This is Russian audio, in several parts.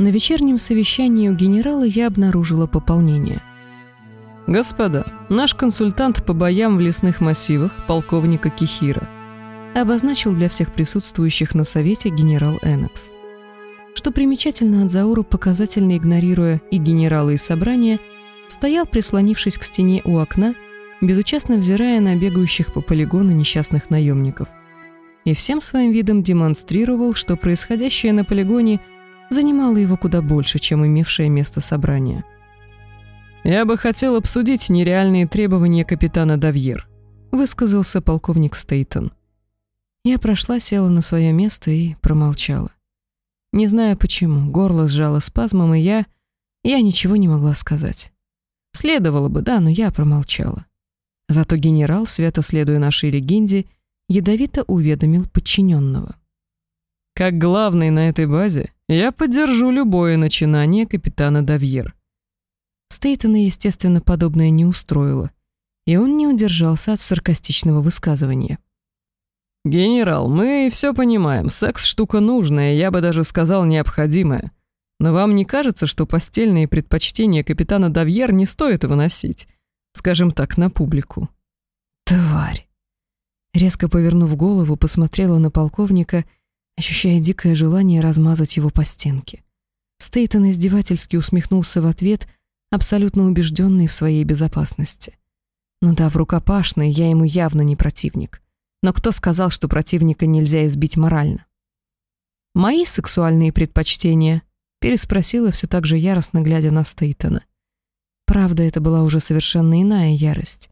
На вечернем совещании у генерала я обнаружила пополнение. «Господа, наш консультант по боям в лесных массивах, полковника Кихира», обозначил для всех присутствующих на совете генерал Энакс. Что примечательно, от Зауру, показательно игнорируя и генерала, и собрание, стоял, прислонившись к стене у окна, безучастно взирая на бегающих по полигону несчастных наемников. И всем своим видом демонстрировал, что происходящее на полигоне – занимало его куда больше, чем имевшее место собрание. «Я бы хотел обсудить нереальные требования капитана Давьер», высказался полковник Стейтон. Я прошла, села на свое место и промолчала. Не знаю почему, горло сжало спазмом, и я... Я ничего не могла сказать. Следовало бы, да, но я промолчала. Зато генерал, свято следуя нашей легенде, ядовито уведомил подчиненного. Как главный на этой базе, я поддержу любое начинание капитана Давьер. Стейтона, естественно, подобное не устроило, и он не удержался от саркастичного высказывания. «Генерал, мы все понимаем, секс — штука нужная, я бы даже сказал необходимая. Но вам не кажется, что постельные предпочтения капитана Давьер не стоит выносить? Скажем так, на публику?» «Тварь!» Резко повернув голову, посмотрела на полковника — ощущая дикое желание размазать его по стенке. Стейтон издевательски усмехнулся в ответ, абсолютно убежденный в своей безопасности. Ну да, в рукопашной я ему явно не противник. Но кто сказал, что противника нельзя избить морально? «Мои сексуальные предпочтения?» — переспросила все так же яростно, глядя на Стейтона. Правда, это была уже совершенно иная ярость.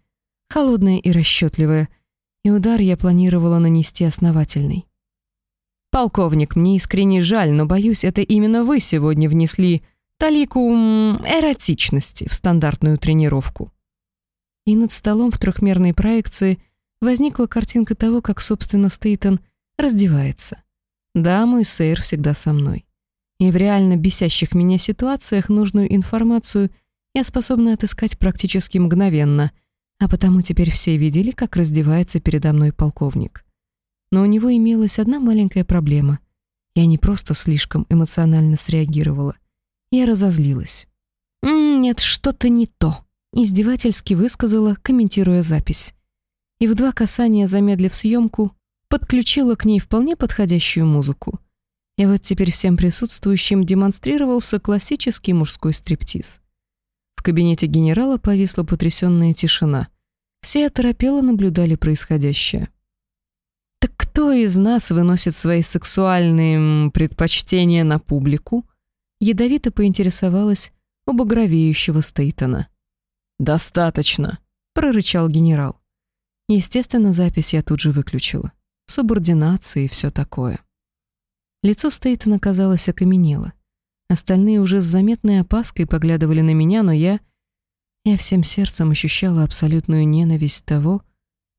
Холодная и расчетливая, и удар я планировала нанести основательный. «Полковник, мне искренне жаль, но, боюсь, это именно вы сегодня внесли талику эротичности в стандартную тренировку». И над столом в трехмерной проекции возникла картинка того, как, собственно, Стейтон раздевается. Да, мой сейр всегда со мной. И в реально бесящих меня ситуациях нужную информацию я способна отыскать практически мгновенно, а потому теперь все видели, как раздевается передо мной полковник. Но у него имелась одна маленькая проблема. Я не просто слишком эмоционально среагировала. Я разозлилась. «Нет, что-то не то», — издевательски высказала, комментируя запись. И в два касания, замедлив съемку, подключила к ней вполне подходящую музыку. И вот теперь всем присутствующим демонстрировался классический мужской стриптиз. В кабинете генерала повисла потрясенная тишина. Все оторопело наблюдали происходящее. Кто из нас выносит свои сексуальные предпочтения на публику? Ядовито поинтересовалась у багровеющего Стейтона. «Достаточно», — прорычал генерал. Естественно, запись я тут же выключила. Субординация и все такое. Лицо Стейтона, казалось, окаменело. Остальные уже с заметной опаской поглядывали на меня, но я... Я всем сердцем ощущала абсолютную ненависть того,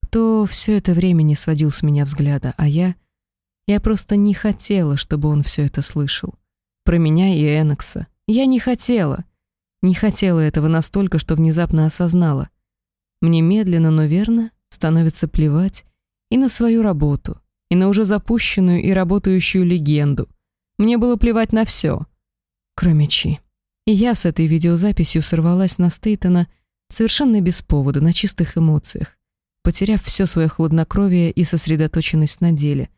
кто все это время не сводил с меня взгляда, а я... Я просто не хотела, чтобы он все это слышал. Про меня и Энокса. Я не хотела. Не хотела этого настолько, что внезапно осознала. Мне медленно, но верно становится плевать и на свою работу, и на уже запущенную и работающую легенду. Мне было плевать на все, кроме Чи. И я с этой видеозаписью сорвалась на Стейтона совершенно без повода, на чистых эмоциях потеряв все свое хладнокровие и сосредоточенность на деле,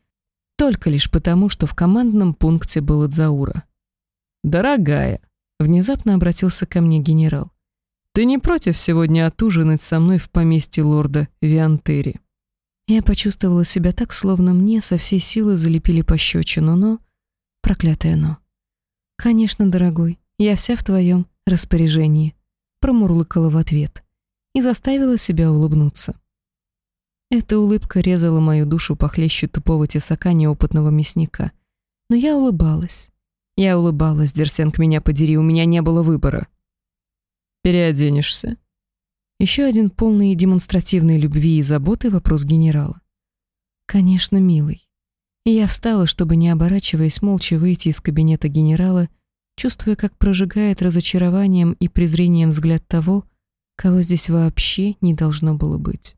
только лишь потому, что в командном пункте был Адзаура. «Дорогая», — внезапно обратился ко мне генерал, «ты не против сегодня отужинать со мной в поместье лорда Виантери?» Я почувствовала себя так, словно мне со всей силы залепили пощечину, но... Проклятое но. «Конечно, дорогой, я вся в твоем распоряжении», — промурлыкала в ответ и заставила себя улыбнуться. Эта улыбка резала мою душу похлеще тупого тесака неопытного мясника. Но я улыбалась. Я улыбалась, Дерсенк, меня подери, у меня не было выбора. «Переоденешься?» Еще один полный демонстративной любви и заботы вопрос генерала. «Конечно, милый». И я встала, чтобы, не оборачиваясь, молча выйти из кабинета генерала, чувствуя, как прожигает разочарованием и презрением взгляд того, кого здесь вообще не должно было быть.